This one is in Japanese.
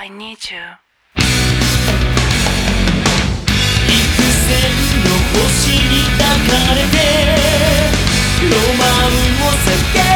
I need you. 幾千の星に抱かれてロマンを叫ぶ